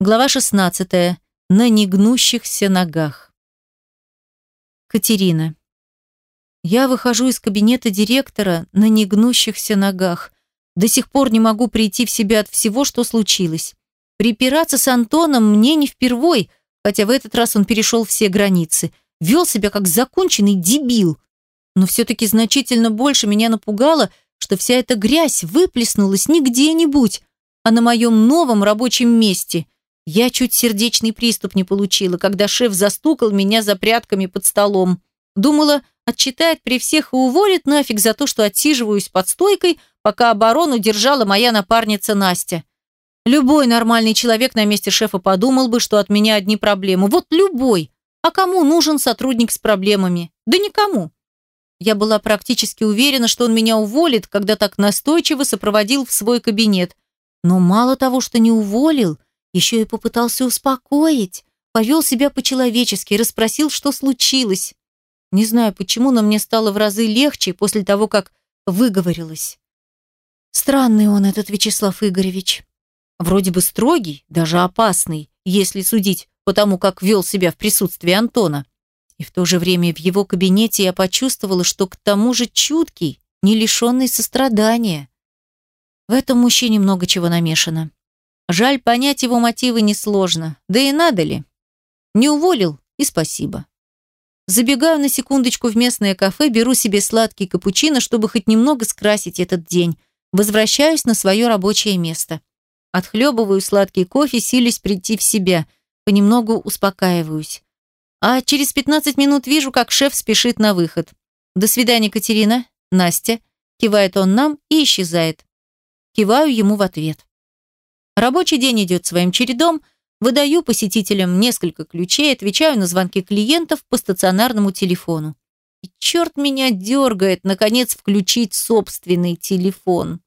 Глава 16. На негнущихся ногах. Катерина. Я выхожу из кабинета директора на негнущихся ногах. До сих пор не могу прийти в себя от всего, что случилось. Припираться с Антоном мне не впервой, хотя в этот раз он перешел все границы. Вел себя как законченный дебил. Но все-таки значительно больше меня напугало, что вся эта грязь выплеснулась не где-нибудь, а на моем новом рабочем месте. Я чуть сердечный приступ не получила, когда шеф застукал меня за прятками под столом. Думала, отчитает при всех и уволит нафиг за то, что отсиживаюсь под стойкой, пока оборону держала моя напарница Настя. Любой нормальный человек на месте шефа подумал бы, что от меня одни проблемы. Вот любой. А кому нужен сотрудник с проблемами? Да никому. Я была практически уверена, что он меня уволит, когда так настойчиво сопроводил в свой кабинет. Но мало того, что не уволил, еще и попытался успокоить, повел себя по-человечески, расспросил, что случилось. Не знаю почему, но мне стало в разы легче после того, как выговорилась. Странный он, этот Вячеслав Игоревич. Вроде бы строгий, даже опасный, если судить по тому, как вел себя в присутствии Антона. И в то же время в его кабинете я почувствовала, что к тому же чуткий, не лишенный сострадания. В этом мужчине много чего намешано. Жаль, понять его мотивы несложно. Да и надо ли? Не уволил, и спасибо. Забегаю на секундочку в местное кафе, беру себе сладкий капучино, чтобы хоть немного скрасить этот день. Возвращаюсь на свое рабочее место. Отхлебываю сладкий кофе, силясь прийти в себя. Понемногу успокаиваюсь. А через 15 минут вижу, как шеф спешит на выход. «До свидания, Катерина. Настя». Кивает он нам и исчезает. Киваю ему в ответ. Рабочий день идет своим чередом, выдаю посетителям несколько ключей, отвечаю на звонки клиентов по стационарному телефону. И черт меня дергает, наконец, включить собственный телефон.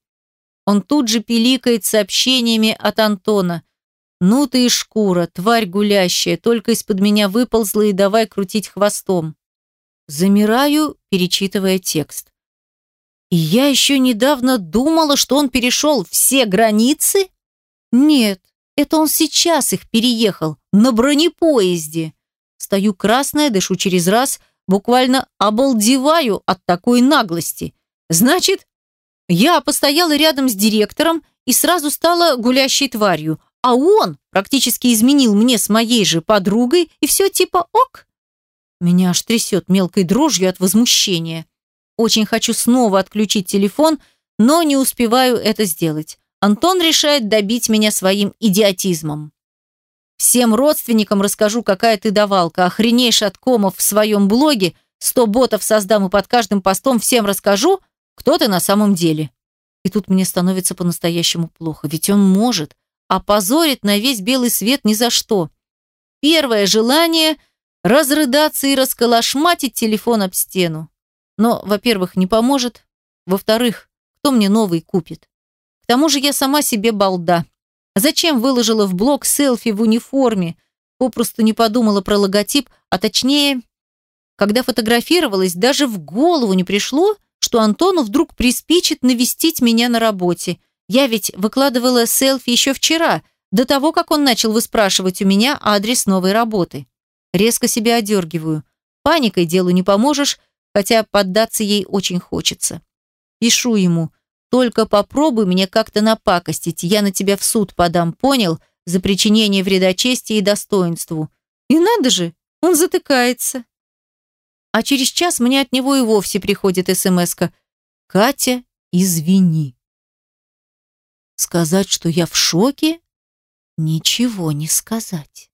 Он тут же пиликает сообщениями от Антона. «Ну ты и шкура, тварь гулящая, только из-под меня выползла и давай крутить хвостом». Замираю, перечитывая текст. И я еще недавно думала, что он перешел все границы? Нет, это он сейчас их переехал, на бронепоезде. Стою красная, дышу через раз, буквально обалдеваю от такой наглости. Значит, я постояла рядом с директором и сразу стала гулящей тварью, а он практически изменил мне с моей же подругой, и все типа ок. Меня аж трясет мелкой дрожью от возмущения. Очень хочу снова отключить телефон, но не успеваю это сделать. Антон решает добить меня своим идиотизмом. Всем родственникам расскажу, какая ты давалка, охренеешь от комов в своем блоге, сто ботов создам и под каждым постом всем расскажу, кто ты на самом деле. И тут мне становится по-настоящему плохо, ведь он может, опозорит на весь белый свет ни за что. Первое желание – разрыдаться и расколошматить телефон об стену. Но, во-первых, не поможет, во-вторых, кто мне новый купит? К тому же я сама себе балда. Зачем выложила в блог селфи в униформе? Попросту не подумала про логотип, а точнее, когда фотографировалась, даже в голову не пришло, что Антону вдруг приспичит навестить меня на работе. Я ведь выкладывала селфи еще вчера, до того, как он начал выспрашивать у меня адрес новой работы. Резко себя одергиваю. Паникой делу не поможешь, хотя поддаться ей очень хочется. Пишу ему, только попробуй мне как-то напакостить, я на тебя в суд подам, понял? За причинение вреда чести и достоинству. И надо же, он затыкается. А через час мне от него и вовсе приходит смс-ка. «Катя, извини». Сказать, что я в шоке? Ничего не сказать.